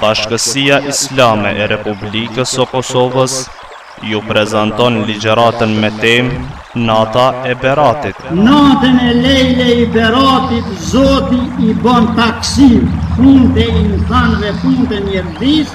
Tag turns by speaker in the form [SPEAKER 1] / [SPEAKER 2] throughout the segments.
[SPEAKER 1] Bashkësia Islame e Republikës së Kosovës ju prezanton ligjëratën me temë Nata e Beratit.
[SPEAKER 2] Natën e lejle i Beratit Zoti i bën taksim punët e insanëve, punët e njerëzis,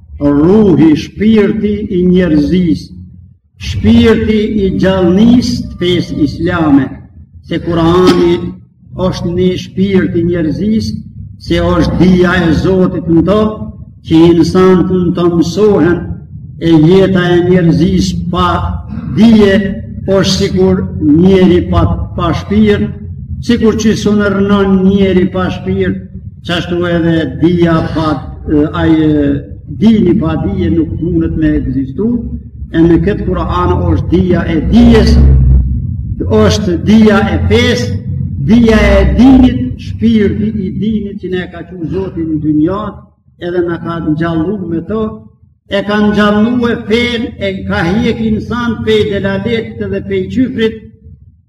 [SPEAKER 2] Ruhi, shpirti i njerëzis, shpirti i gjallnis të fesë islame, se Kurani është një shpirt i njerëzis, se është dija e Zotit në to, që insantë në to mësohen, e jeta e njerëzis pa dije, është sikur njeri pa, pa shpirt, sikur që s'numrohet njeri pa shpirt, Qashtu edhe dija pa, aj dini pa dije nuk mundet me egzistu, e në këtë Kur'an është dija e dijes, është dija e fesë, dija e dinit, shpirti i dinit që na e ka çu Zoti në dynja, edhe na ka ngjallu me të, e ka ngjallue fenë, e ka hjek insan pej delaletit dhe pej qyfrit,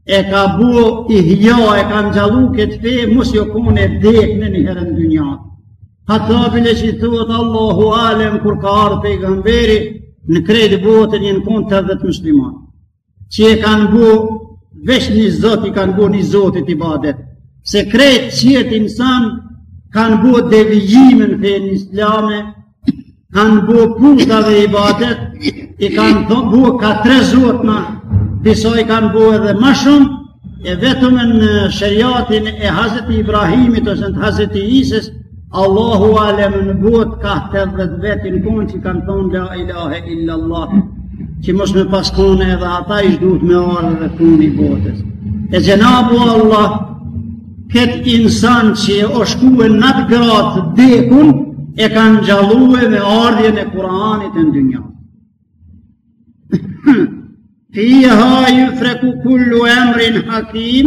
[SPEAKER 2] e ka bu ihja, e ka ngjallu këtë fe, mos jo kone dek nëniherën dynjaja. Hatta bile që i thuhet Allahu Alem, kur ka ardhë pejgamberi, në krejtë botën jenë konë tetë vetë muslimanë. që e kanë bu veç një Zoti, kanë bu një Zotit ibadet se krejt qëtë insan kanë bu devijimin fenë islame kanë bu putave ibadet i kanë bu ka tre zotna, disa i kanë bu edhe ma shumë e vetëm në shëriatin e Hazreti Ibrahimit ose në Hazreti Isis Allahu alem në bot ka tetë-dhetë vetë jenë konë që kanë thonë la ilahe illa Allah që mos me pas kone edhe ata ish dashtë me ardhë edhe fundi botës e gjenabu Allah këtë insan që jo shkue në atë gradë dekun e kanë ngjallue me ardhjen e Kur'anit në dynja Fiha jufreku kullu emrin hakim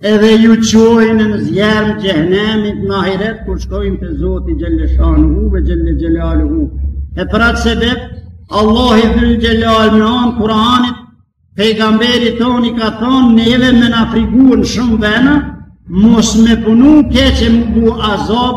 [SPEAKER 2] Edhe ju çojnë në zjermë xhehnemit në ahiret kur shkojnë te Zoti Xhelle Shanuhu ve Xhelle Xhelaluhu. E për atë sebep, Allahi dhul Xhelal me anë Kur'anit, pejgamberit ton i ka thonë neve me na frigue në shumë vena, mos me punu keq e me bu azab,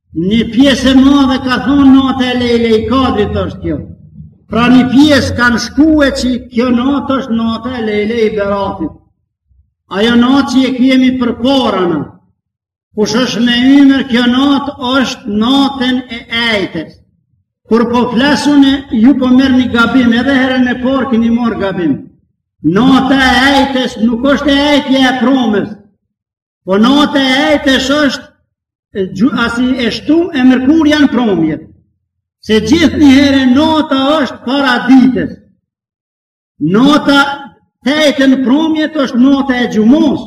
[SPEAKER 2] Një pjesë e madhe ka thonë nata e lejle i kadrit është kjo. Pra një pjesë kanë shkue që kjo natë është nata e lejle i beratit. Ajo natë që e kemi përpara na, kush është me ymër kjo natë është natën e ejtës. Kur po flasun e ju po merrni gabim, edhe herën e parë këni morë gabim. Nata e ejtës nuk është e ejtje e promës, Po nata e ejtes është, asi është e mërkurja n'promje. Se gjithnjëherë nata është para ditës. Nata të ejten n'promje është nata e xhumas,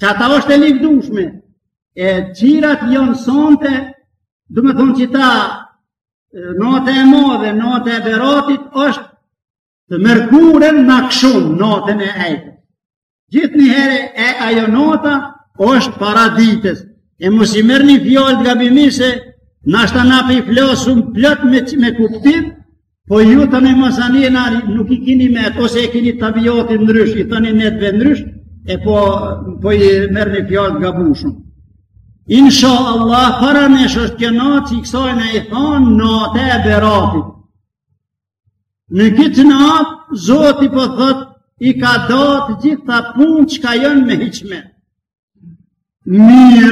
[SPEAKER 2] që ata është e likdushme. E qirat janë sonte, domethonë që ta nata e madhe, nata e beratit është të mërkurën n'akshum, natën e ejtes. Gjithnjëherë e ajo nata është para ditës, e mos i merrni fjalët gabim, se nashta na po i flasim plot me, me kuptim, po ju të në mësanien ali nuk i kini me atë, ose e kini tabiatin ndrysh, i thoni netve ndrysh, e po, po i merrni fjalët gabushëm. Insha Allah, para nesh është kjo natë qi kësaj na i thonë nata e beratit. Në këtë natë, Zoti po thot, i ka da të gjitha punët çka jonë me hiqmet. Mirë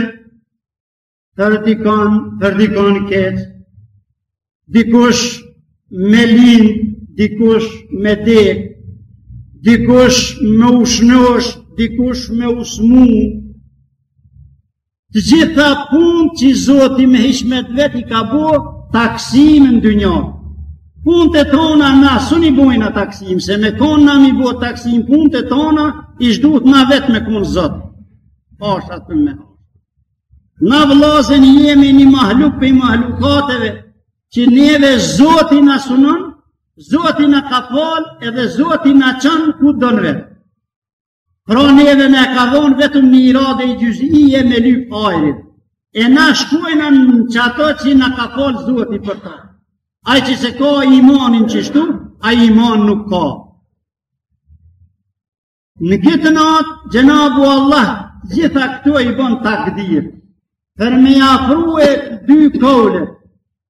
[SPEAKER 2] për dikon, për dikon keq, dikush me lind, dikush me dekë, dikush me u shnosh, dikush me u smu, Të gjitha punët qi zoti me hiqmet t'vet i ka bo taksim në dynja. Punët tona na s'un i bojna taksim, se me konë na m'i bo taksim punët tona, ish duhet na vetë me konë zot. Hasha thumme hasha. Na vëllazën jemi një mahluk prej mahlukateve, që neve zoti na sunon, zoti na ka falë edhe zoti na çon ku don vet. Pra neve na ka dhonë vetëm një irade i xhyzije me lyp hajrit. E na shkojna në qato që na ka falë Zoti për ta. Aj që s'e ka imanin qeshtu, aj iman nuk ka. Në këtë natë, xhenabu Allah, të gjitha këto i bon takdir. Për me afrue dy kolet,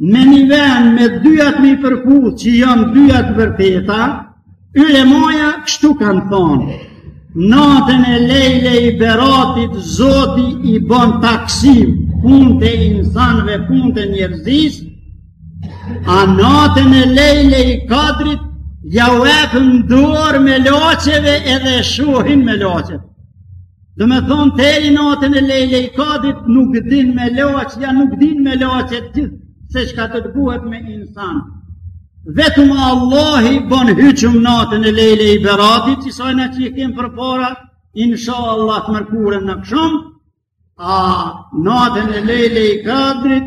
[SPEAKER 2] Në një vend me dyjat m'i përputh që janë dyjat vërteta, ylemaja kështu kanë thonë. Natën e lejle i beratit, zoti i bon taksim, punët e insanve, punët e njerëzisë, a natën e lejle i kadrit, jau ep n'dorë meloqeve edhe shohin meloqet. Domethonë, teri natën e lejle i kadrit, nuk din meloqja, nuk din meloqet gjithë se çka do të bohet me insan. Vetëm Allahi bon hyqëm natën e lejle i beratit, që sajna që i kemë përpara, insha Allah të mërkurën n'akshum, a natën e lejle i kadrit,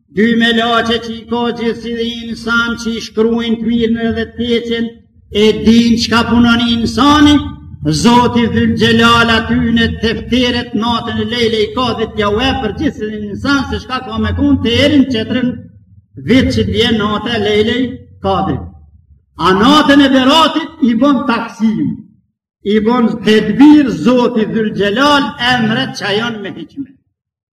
[SPEAKER 2] Dy melaqe që i ka gjithsecili insan që i shkrujn të mirën edhe të keqen, e din çka punon insani, Zoti dhul xhelal atyne tefteret natën e lejlei kadrit jau jep për gjithsecilin insan se shka ka me kon teri n'qetrën vit që vjen nata e lejlei kadrit. A natën e beratit i bon taksim, i bon tedbir Zoti dhul xhelal emret që jon me hikmet.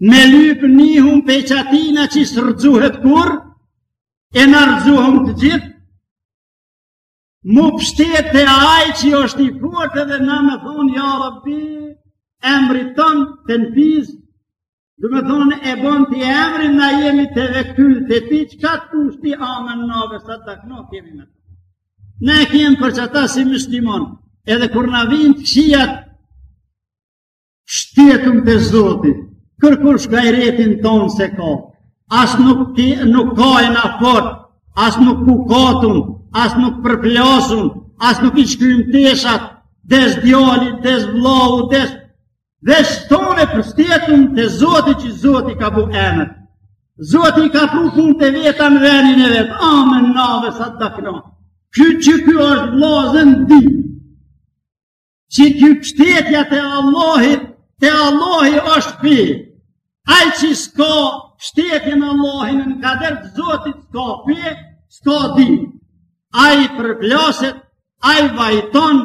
[SPEAKER 2] me lyp nihmë pej qatina që s'rrzohet kurrë, e na rrzohum të gjithë, m'u pshtet te ai që është i fort edhe na me thonë, ja rabbi, emri tonë të në pizë, domethonë e bon ti emrin, na jemi tevekyl te ti, çka të dush ti amenna ve sadakna kemi me thonë. Ne kem për qata si mështimon, edhe kur na vinë të kqijat, shtetum te zoti, kërkush gajretin tonë s'e ka, as nuk, ti, nuk kajna fort, as nuk kukatum, as nuk përplasum, as nuk i shkyjm teshat, des djali, des vllau, des... Des, tonë pshtetum te zoti që zoti ka bo emër. Zoti i ka pru punt e veta në venin e vet, amenna ve sadakna. Ky qiky është vllazën din, qikjo pshtetja te Allahi, te Allahi është fe. Ai që s'ka pshtetjen në Allahin në kader të zotit s'ka fe, s'ka din. Ai përplaset, ai vajton,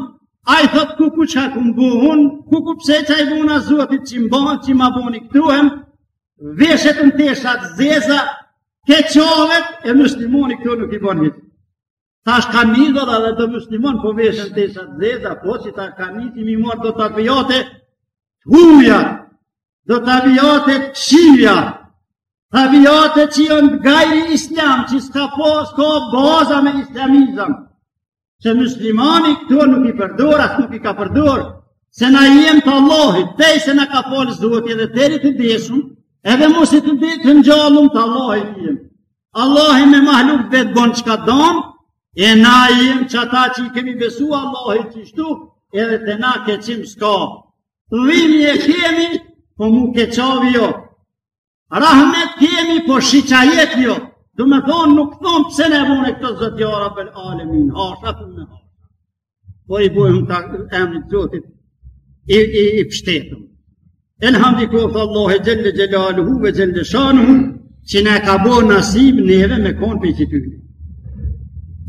[SPEAKER 2] ai thot kuku çka um boni, kuku pse çka i bona zotit që mbanë, që ma boni këtuhem, veshet në tesha t'zeza, keqavet e muslimoni këto nuk i bon hiç. Tash ka nisë edhe do muslimon po veshen tesha t'zeza po si tash ka nisë me i marrë do tabijate t'huja, do tabijate t'kqija, tabijate që janë gajri islam, që s'ka pas, s'ka baza me islamizëm, që muslimani këto nuk i përdor, as nuk i ka përdor, se na jem të Allahit, pej se na ka falë zoti edhe teri të desëm, edhe masi të ngjallum të Allahit jem. Allahi me mahluk t'vet bon çka t'don, e na jem qata që i kemi besu Allahit qashtu, edhe te na keqim s'ka. Dhimje kemi, po m'u keqavi jo. Rahmet kemi, po shiqajet jo. Domethonë nuk thonë pse na bone këtë zot ja rabbel alemin, hasha thumme hasha. Po i bojmë të emrin të Zotit, i, i, i pshtetem. Elhamdi koftë Allahut xhele xhelaluhu ve xhele shanuhu, që na ka bo nasib neve me konë pej qityne.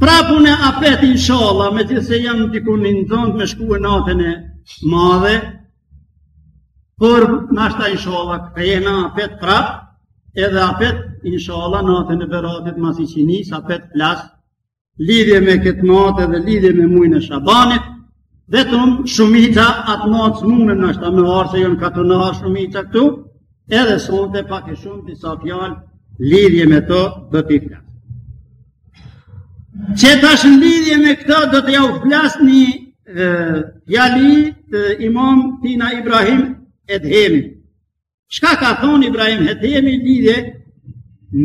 [SPEAKER 2] Prap unë apet inshalla, megjithëse jam dikun i nxont me shkue natën e madhe, por nashta inshalla, ktu jena apet prap, edhe apet inshalla natën e beratit masi që nis, apet flas, Lidhje me këtë natë dhe lidhje me mujin e shabanit, vetëm shumica atë natë s'munden nashta, me ardhë se jonë katunarë shumica këtu, edhe sonte pak e shumë disa fjalë lidhje me to do t'i flas. Qe tash lidhje me këto do t'jau flas një fjalë të imam Tina Ibrahim Edhemi. Çka ka thonë Ibrahim Edhemi lidhje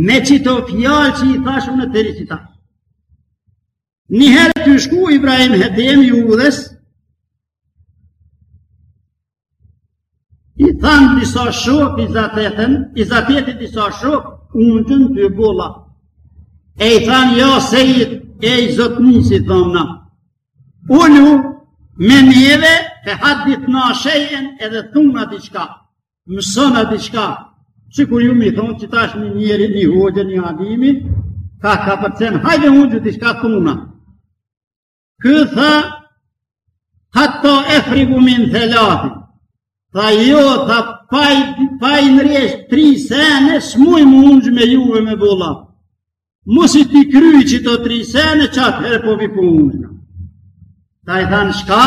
[SPEAKER 2] me qito fjalë që i thashëm ne deri qitash. Njëherë tu shku Ibrahim Edhemi udhës, i thanë disa shokë i zatetën, i zatetën disa shokë, ungjun tu bo llaf. E i thanë, ja sejid, e zotni, si thomi na. Ulu me neve fe hadithna shejen edhe thuna diçka, mësona diçka, sikur ju m'i thonë qetash një njeri, një hoxhe, një alimi, kah kapërcen, hajde ungju diçka thuna. Ky tha, hata efrigu min thelathi, tha jo, tha pa i, pa i ndreq tri sene, s'muj m'u ungj me juve me bo llaf. Masi t'i kryj qito tri sene qatëherë po vij po ungjna. Tha i thanë çka?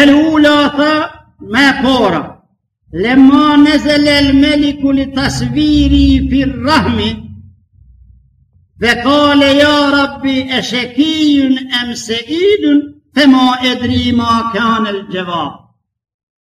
[SPEAKER 2] El ula tha ma e para. Lemma nezelel meleku li tasviri fir rahmi. Ve kale ja rabbi e shekijun em seidun. Fe ma edri ma kanel xhevab.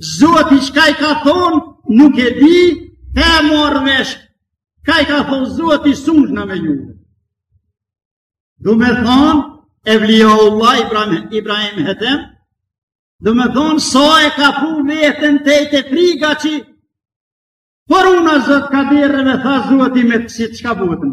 [SPEAKER 2] Zoti çka i ka thonë, nuk e di, e marr vesh, çka i ka thonë Zoti s'ungjna me ju. Domethonë, evlijaullah Ibrahim, Ibrahim Edhem, domethonë, sa e ka pru veten të e të friga që, por unë a Zotë ka dire me tha Zoti me të si qka botën.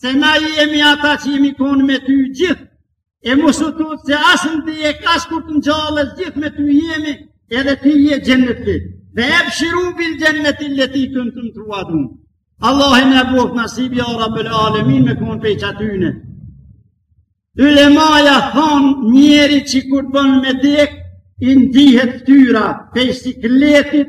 [SPEAKER 2] se na jemi ata që jemi konë me ty gjithë, e mos u tut se as n'dekë as kur të ngjallesh gjithë me ty jemi, edhe ti je xheneti. Ve ebshiru bil xheneti leti kuntum tuadun. Allahu na boftë nasib ja Rabbel Alemin me konë pej qatyne. Ulemaja thonë njeri që kur bon me dekë, i nxihet ftyra, pej sikletit,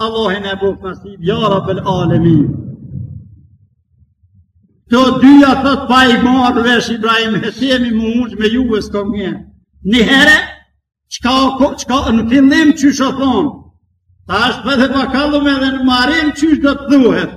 [SPEAKER 2] Allahi na e boftë nasib, ja rabel alemin. Të dyja thot pa i marrë vesh Ibrahim Hetemi, më unë me ju e s'ka një. Një herë, qka, qka në fillim qysh u thonë, tash për dhe pa kallum edhe në marim qysh do të thuhet.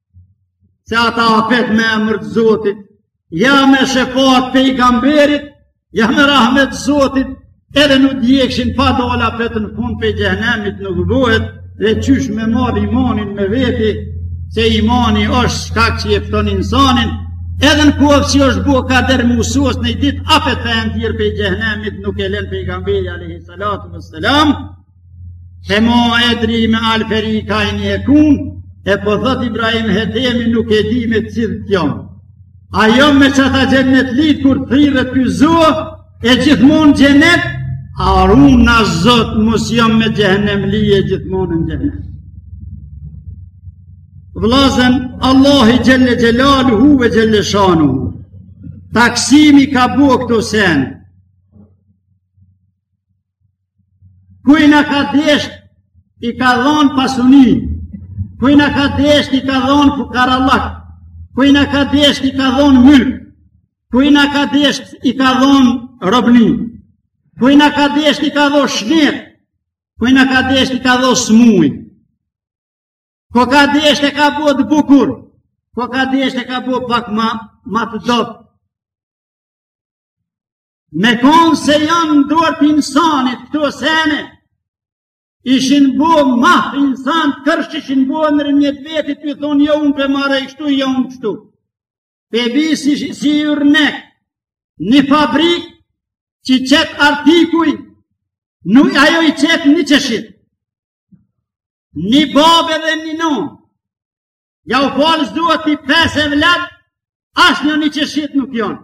[SPEAKER 2] se ata apet me emër të Zotit, ja me shefat pejgamberit, ja me rahmet Zotit, edhe n'u djekshin pa dalë apet në fund pej xhehnemit nuk bohet, dhe qysh me marrë imanin me veti, se imani është shkak që jefton insanin, edhe në koftë që është bo kadër musuës një ditë, apet të e nxjerr pej xhehnemit nuk e len pejgamberi, a.s. Se ma edri meal ferikajni ekun, e po thot Ibrahim Hetemi nuk e di me të cilët jom. A jom me qata xhenetlitë, kur thirret ky zo, e gjithmonë xhenet, a ruejna Zot, mos jam me xhehnemli e gjithmonë në xhenet. Vllazën, Allahi xhelle xhelaluhu ve xhelle shanuhu taksim i ka bo këto sene, Kujna ka desht i ka dhonë pasuni, kujna ka desht i ka dhonë fukarallak, kujna ka desht i ka dhonë mylk, kujna ka desht i ka dhonë robni, kujna ka desht i ka dhonë shnet, kujna ka desht i ka dhonë smuj, kon ka desht e ka bo të bukur, kon ka desht e ka bo pak ma, ma të dobët, Me konë se janë në dorë të insanit këto sene, ishin bo ma insant, kërsh ishin bo nërmjet vetit, i thonë jo unë pe marr kështu, jo unë kështu. Pe bi si, si urnek, një fabrikë që qet artikuj, nuk ajo i qet një qeshit. Një babe dhe një nonë, jau fal Zoti pesë evladë, asnjo një qeshit nuk jonë.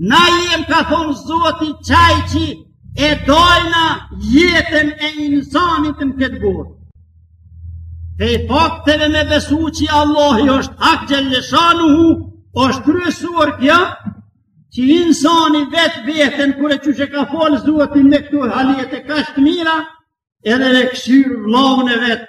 [SPEAKER 2] Na jem ka thonë Zoti qaj që e dajna jetën e insanit në këtë botë. Pej fakteve me besu që Allahi është hak xhelle shanuhu, është kryesore kjo, që insani vetë veten, kqyr qysh e ka falë Zoti me këto haljet e kaq të mira, edhe e kshyr vllaun e vet,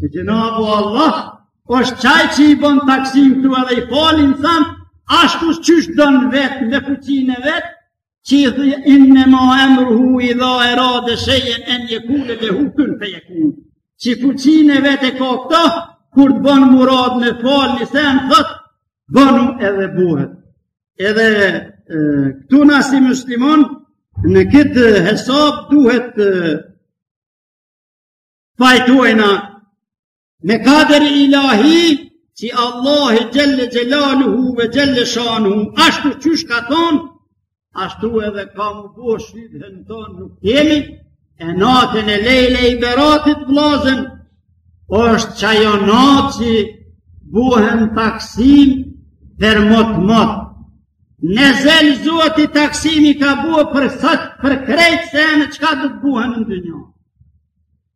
[SPEAKER 2] Që xhenabu Allah, është qaj që i bon taksim këto edhe i fal insant, ashtu qysh don vetë me fuqinë e vet, që innema emruhu idha erade shejen en jekule lehu kun fejekun. Që fuqinë e vet e ka këta, kur të bon murad me falë një sen, thotë, bonu edhe bohet. Edhe këtu na si muslimon, në këtë hesab duhet pajtojna me kaderi ilahi që Allahi xhelle xhelaluhu ve xhelle shanuhu ashtu qysh ka thon ashtu edhe ka m'u bo shybhe në ton nuk kemi e natën e lejlei beratit vllazën është qajo natë që buhen taksim për motmot në ezel Zoti taksimi ka bua për sot për krejt sene çka të buhen në dë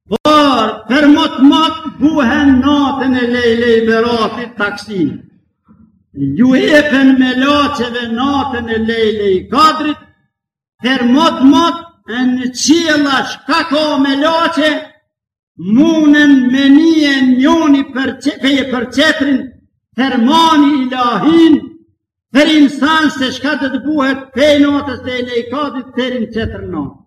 [SPEAKER 2] Por, për motmot buhen natën e lejlei beratit taksim. Ju epen melaqeve natën e lejlei kadrit, për motmot e në qiella shka ka melaqe, munen me nie njoni për, qe, për qetrin, fermani ilahin, për insan se shka do të buhet pej natës e lejlei kadrit, teri n'qetër natë.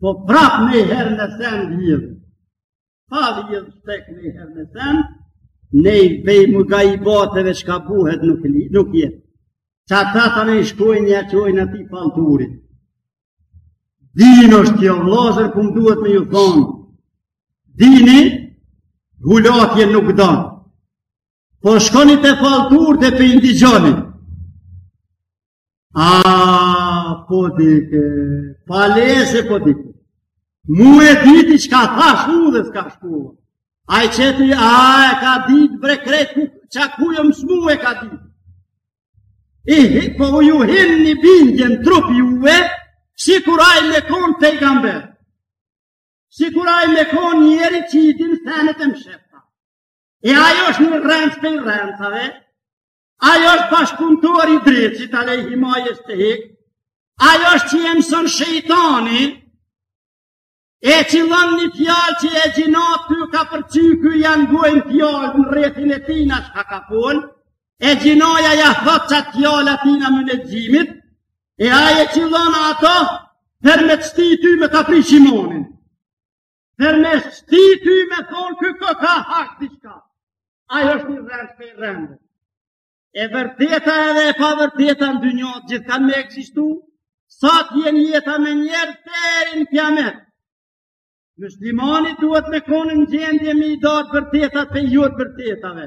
[SPEAKER 2] Po prap nej herë në sen vjedh. Pa vjedh shtek nej herë në sen, ne i bej më ga i bateve çka buhet nuk, nuk jet. Qata tani shkojnë ia çojnë atij fallturit. Dini është kjo vllazën ku më duhet me ju thonë. Dini, gulatje nuk don. Po shkoni te fallturt e po i ndigjoni. A, po dike, pa le se po dike. Mu e diti çka thash udhës ka shku. Ai qeti, a, e ka dit bre krejt ku, qa ku jom smu e ka dit. I, po u ju hin një bindje n'trup juve, sikur ai me kon pejgamber. Sikur ai me kon njeri që i din senet e mshefta. E ai është një rrenc pej rrencave, Ai është bashkëpunëtor i dreqit, alejhi ma jestehik. Ai është që e mëson shejtani, e qëllon një fjalë që e xhinat të ka për qyku ja ngojnë fjalën në rrethin e tina çka ka folë, e xhinaja ja thotë qat fjalë atina mynexhimit, e ai e qëllon ato, për me të shti ty me ta prish imonin. Për me shti ty me thonë ky ko ka hak diçka. Ai është një rrenc pej rrencve. E vërteta edhe e pavërteta në dynjo gjithë kanë me ekzistu, sa t'jenë jetë me njer teri n'kijamet. Myslimani duhet me konë në gjendje me i da të vërtetat pej jo të vërtetave.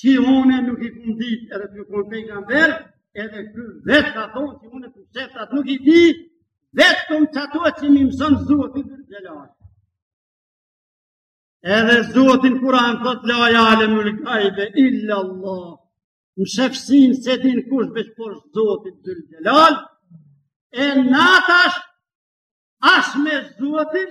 [SPEAKER 2] që une nuk i këmë ditë edhe të këmë të nga mërë, edhe kërë vetë ka thonë që une të qëtë atë nuk i di, vetë këmë që ato që mi mësën zuët i të gjelarë. Edhe zuëtin kura në të të lajë alë më lëkajve, illa Allah, më shëfësin se din kush veç por zuët i të gjelarë, e natash ashtë me zuëtin,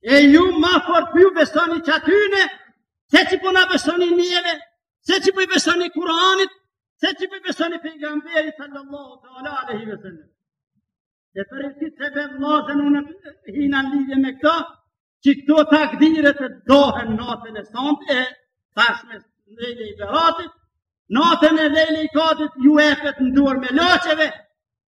[SPEAKER 2] E ju ma fort po ju besoni qatyne, se qi po na besoni neve, se qi po i besoni Kur'anit, se qi po i besoni Pejgamberit, salallahu teala alejhi ve selem. E për këtë sebep, vllazën, unë hina në lidhje me këta, që këto takdiret dahen natën e sontit e tashme në lejlei beratit, natën e lejlei kadrit ju jepet në duar meleqeve,